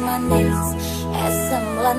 manis esem lan